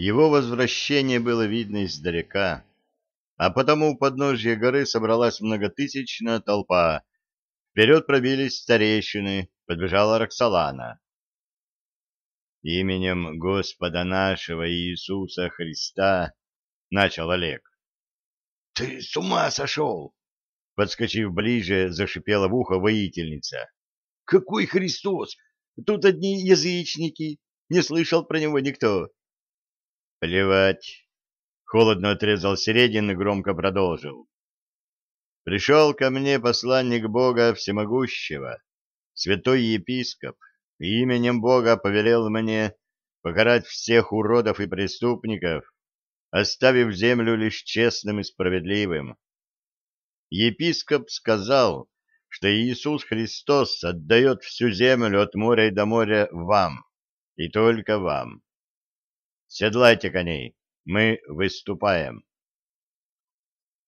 Его возвращение было видно издалека, а потому у подножья горы собралась многотысячная толпа. Вперед пробились старейшины, подбежала Роксолана. «Именем Господа нашего Иисуса Христа», — начал Олег. «Ты с ума сошел!» Подскочив ближе, зашипела в ухо воительница. «Какой Христос? Тут одни язычники. Не слышал про него никто. Плевать. Холодно отрезал Середин и громко продолжил. Пришел ко мне посланник Бога Всемогущего, святой епископ, и именем Бога повелел мне покарать всех уродов и преступников, оставив землю лишь честным и справедливым. Епископ сказал, что Иисус Христос отдает всю землю от моря до моря вам, и только вам. Седлайте коней, мы выступаем.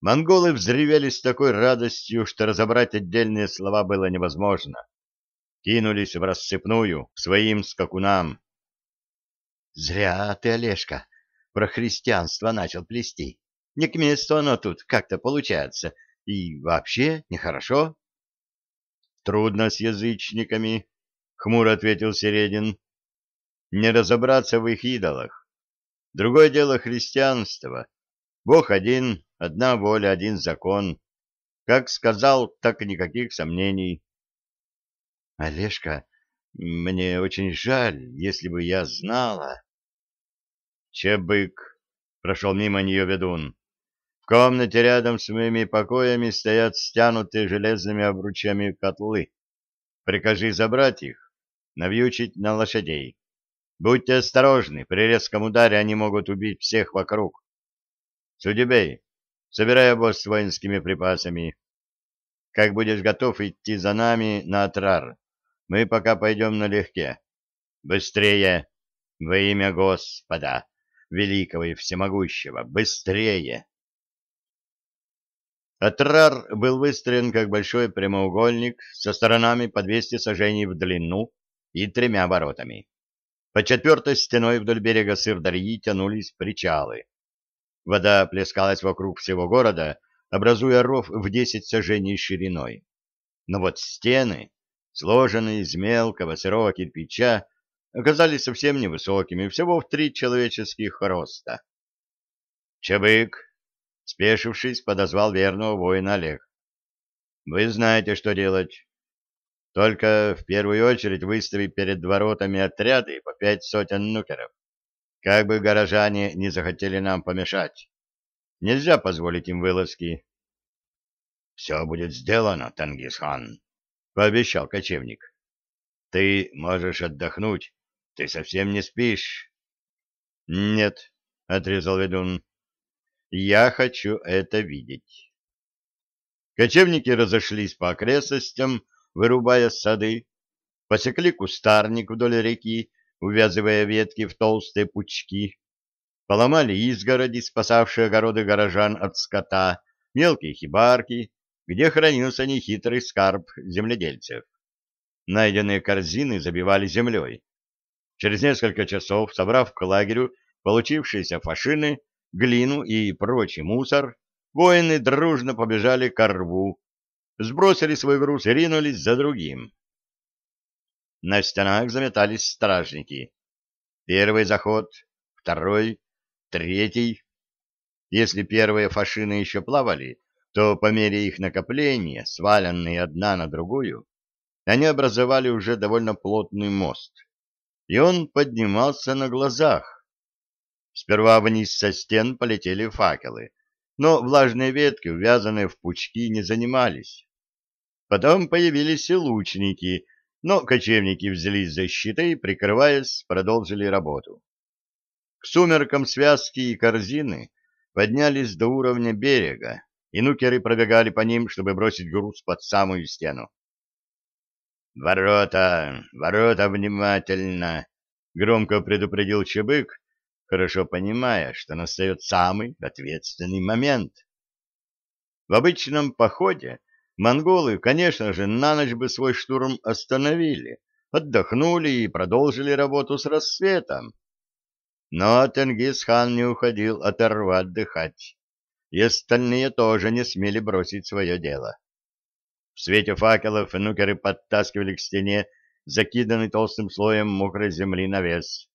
Монголы взревели с такой радостью, что разобрать отдельные слова было невозможно. Кинулись в рассыпную к своим скакунам. — Зря ты, Олежка, про христианство начал плести. Не к месту оно тут как-то получается. И вообще нехорошо. — Трудно с язычниками, — хмуро ответил Середин. — Не разобраться в их идолах. Другое дело христианство. Бог один, одна воля, один закон. Как сказал, так и никаких сомнений. Олежка, мне очень жаль, если бы я знала. Чебык, прошел мимо нее ведун. В комнате рядом с моими покоями стоят стянутые железными обручами котлы. Прикажи забрать их, навьючить на лошадей. Будьте осторожны, при резком ударе они могут убить всех вокруг. Судебей, собирай обоз с воинскими припасами. Как будешь готов идти за нами на Атрар, мы пока пойдем налегке. Быстрее! Во имя Господа, великого и всемогущего, быстрее! Атрар был выстроен как большой прямоугольник со сторонами по 200 сажений в длину и тремя воротами. По четвертой стеной вдоль берега Сырдарьи тянулись причалы. Вода плескалась вокруг всего города, образуя ров в десять сажений шириной. Но вот стены, сложенные из мелкого сырого кирпича, оказались совсем невысокими, всего в три человеческих роста. «Чабык!» — спешившись, подозвал верного воина Олег. «Вы знаете, что делать. Только в первую очередь выстави перед воротами отряды по пять сотен нукеров. Как бы горожане не захотели нам помешать. Нельзя позволить им вылазки. — Все будет сделано, Тангисхан, — пообещал кочевник. — Ты можешь отдохнуть. Ты совсем не спишь. — Нет, — отрезал ведун. — Я хочу это видеть. Кочевники разошлись по окрестностям, вырубая сады, посекли кустарник вдоль реки, увязывая ветки в толстые пучки, поломали изгороди, спасавшие огороды горожан от скота, мелкие хибарки, где хранился нехитрый скарб земледельцев. Найденные корзины забивали землей. Через несколько часов, собрав к лагерю получившиеся фашины, глину и прочий мусор, воины дружно побежали к рву, сбросили свой груз и ринулись за другим. На стенах заметались стражники. Первый заход, второй, третий. Если первые фашины еще плавали, то по мере их накопления, сваленные одна на другую, они образовали уже довольно плотный мост, и он поднимался на глазах. Сперва вниз со стен полетели факелы, но влажные ветки, увязанные в пучки, не занимались. Потом появились и лучники, но кочевники взялись за щиты и, прикрываясь, продолжили работу. К сумеркам связки и корзины поднялись до уровня берега, и нукеры пробегали по ним, чтобы бросить груз под самую стену. «Ворота! Ворота внимательно!» — громко предупредил Чебык, хорошо понимая, что настает самый ответственный момент. В обычном походе Монголы, конечно же, на ночь бы свой штурм остановили, отдохнули и продолжили работу с рассветом. Но Тенгиз-хан не уходил оторвать отдыхать, и остальные тоже не смели бросить свое дело. В свете факелов нукеры подтаскивали к стене закиданный толстым слоем мокрой земли навес.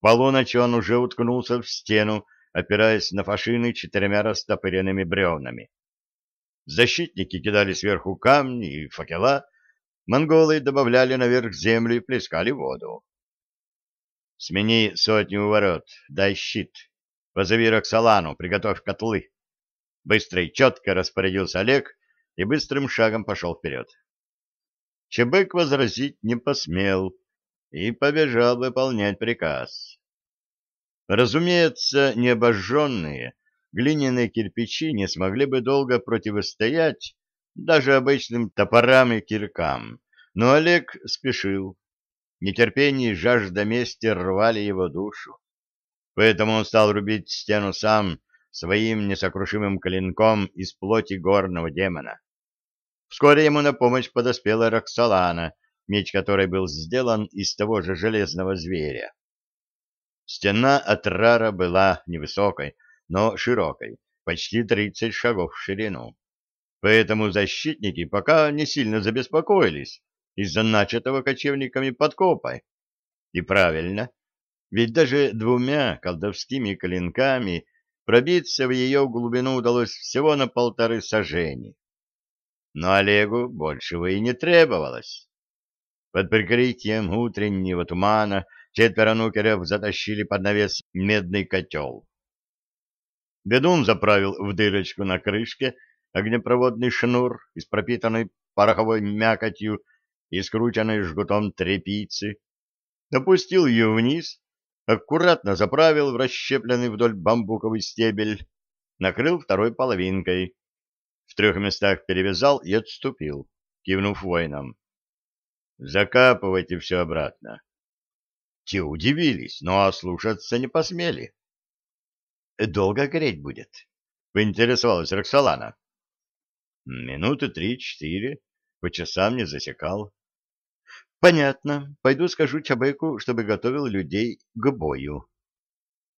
Полуночи он уже уткнулся в стену, опираясь на фашины четырьмя растопыренными бревнами. Защитники кидали сверху камни и факела, монголы добавляли наверх землю и плескали воду. «Смени сотню ворот, дай щит. Позови Роксолану, приготовь котлы». Быстро и четко распорядился Олег и быстрым шагом пошел вперед. Чебык возразить не посмел и побежал выполнять приказ. Разумеется, необожженные глиняные кирпичи не смогли бы долго противостоять даже обычным топорам и киркам, но Олег спешил. Нетерпение и жажда мести рвали его душу. Поэтому он стал рубить стену сам своим несокрушимым клинком из плоти горного демона. Вскоре ему на помощь подоспела Роксолана, меч которой был сделан из того же железного зверя. Стена от Рара была невысокой, но широкой, почти 30 шагов в ширину. Поэтому защитники пока не сильно забеспокоились из-за начатого кочевниками подкопа. И правильно, ведь даже двумя колдовскими клинками пробиться в ее глубину удалось всего на полторы сажени. Но Олегу большего и не требовалось. Под прикрытием утреннего тумана четверо нукеров затащили под навес медный котел. Бедун заправил в дырочку на крышке огнепроводный шнур из пропитанной пороховой мякотью и скрученной жгутом тряпицы, опустил ее вниз, аккуратно заправил в расщепленный вдоль бамбуковый стебель, накрыл второй половинкой, в трех местах перевязал и отступил, кивнув воинам. «Закапывайте все обратно». Те удивились, но ослушаться не посмели. Долго гореть будет? — поинтересовалась Роксолана. — Минуты три-четыре. По часам не засекал. — Понятно. Пойду скажу Чабеку, чтобы готовил людей к бою.